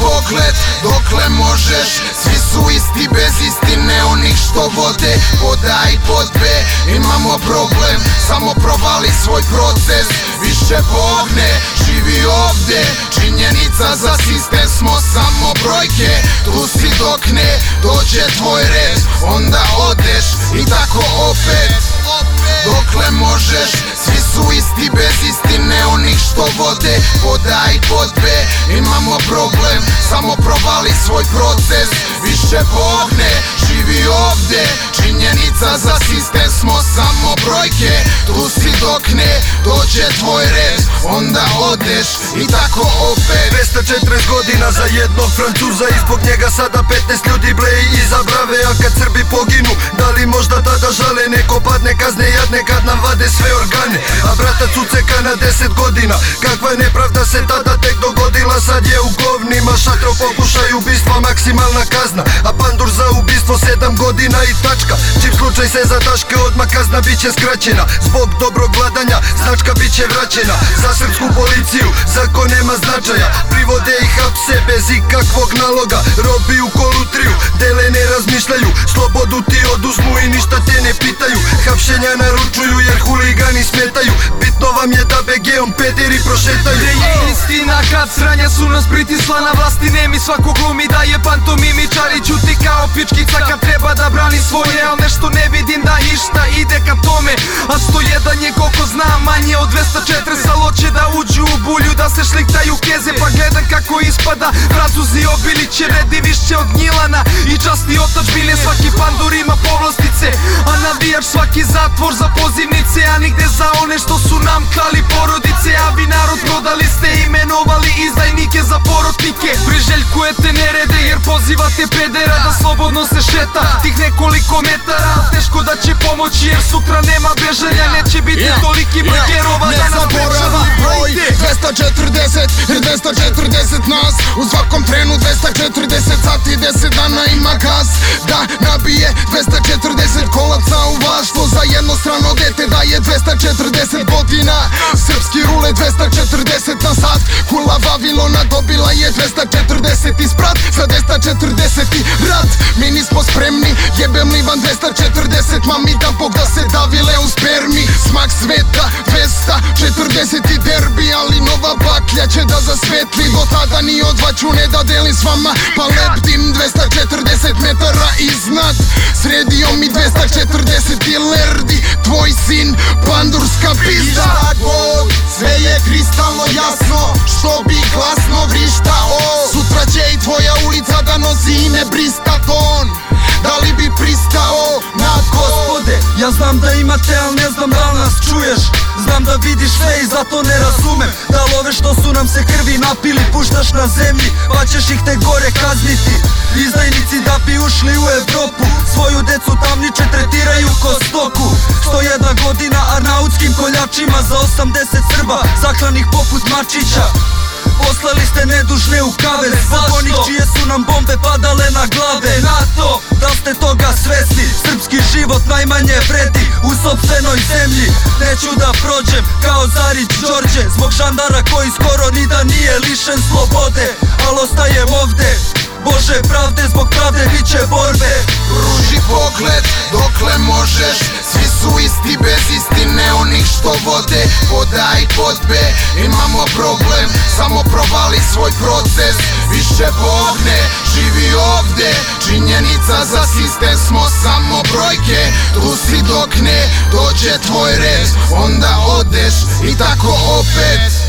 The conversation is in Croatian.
pogled dokle možeš? Svi su isti bez istine onih što vode. Podaj pod B Imamo problem. Samo provali svoj proces Više Bog ne živi ovdje Činjenica za sistem smo samo brojke. Tu si dok ne dođe tvoj red Onda odeš i tako opet. Dokle možeš, svi su isti bez istine onih što vode Podaj pod B, imamo problem, samo provali svoj proces. Više Bog ne živi ovdje, činjenica za sistem smo samo brojke. Tu si dok ne dođe tvoj red, onda odeš i tako opet. 240 godina za jednog Francuza I zbog njega sada 15 ljudi bleji iza brave A kad Srbi poginu, da li možda tada žale Neko padne kazne jadne kad nam vade sve organe. A bratac uceka na 10 godina Kakva nepravda se tada tek dogodila Sad je u govnima šatro pokušaj ubistva Maksimalna kazna, a pandur za ubistvo 7 godina i tačka. Čim slučaj se zataške odmah kazna bit će skraćena. Zbog dobrog vladanja značka bit će vraćena. Za srpsku policiju zakon nema značaja. Privode i hapse bez ikakvog naloga. Robi u kolutriju, dele ne razmišljaju. Slobodu ti oduzmu i ništa te ne pitaju. Hapšenja naručuju jer huligani smetaju BG-om pederi prošetaju. Gdje je istina kad sranja su nas pritisla na vlasti Nemi svako glumi da je pantomimičar i ćuti kao pičkica Kad treba da brani svoje, al nešto ne vidim da išta ide ka tome. A 101 je koliko znam manje od 240 Al hoće da uđu u bulju, da se šliktaju keze Pa gledam kako ispada, Francuzi obiliće Redi višće od Gnjilana i časti otačbine Svaki pandur ima povlastice, a navijač svaki zatvor za pozivnice A nigde za one što su nam klali porodice. A vi narod prodali ste imenovali izdajnike za porotnike. Priželjkujete nerede jer pozivate pedera da slobodno se šeta. Tih nekoliko metara Teško pomoći jer sutra nema bežanja Neće biti Yeah. toliki broj Yeah. gerova Ne da nas broj Ajde. 240 jer 240 nas U svakom trenu 240 sati 10 dana ima gas Da nabije 240 kolaca u vaštvo Za jednostrano dete da je 240 godina. Srpski rule 240 na sat. Kula Vavilona dobila je 240 isprat Za 240 i rat. Mi nismo spremni Jebem li vam 240 Mami da Bog da se davile u spermi. Smak sveta 240 i derbi Ali nova baklja će da zasvetli. Do tada ni odvaću ne da delim s vama. Pa leptim 240 metara iznad. Sredio mi 240 i lerdi Tvoj sin pandurska pizda. Sve je kristalno jasno. Što bi glasno vrištao Sutra će i tvoja ulica da nosi ime Bristaton. Da li bi pristao na? Gospode, ja znam da imate, al ne znam da nas čuješ. Znam da vidiš sve i zato ne razumem. Da li ove što su nam se krvi napili puštaš na zemlji Pa ćeš ih te gore kazniti. Izdajnici da bi ušli u Evropu Svoju tretiraju ko stoku 101 godina arnautskim koljačima Za 80 Srba zaklanih poput Mačića Poslali ste nedužne u kavez Zbog onih čije su nam bombe padale na glave. NATO, da ste toga svesni? Srpski život najmanje vredi u sopstvenoj zemlji. Neću da prođem kao Zarić Đorđe Zbog žandara koji skoro ni da nije lišen slobode Al ostajem ovde Bože pravde, zbog pravde bit će borbe. Pruži pogled dokle možeš. Svi su isti bez istine onih što vode Podaj pod B Imamo problem Samo provali svoj proces. Više Bog ne živi ovdje Činjenica za sistem smo samo brojke. Tu si dok ne dođe tvoj red Onda odeš i tako opet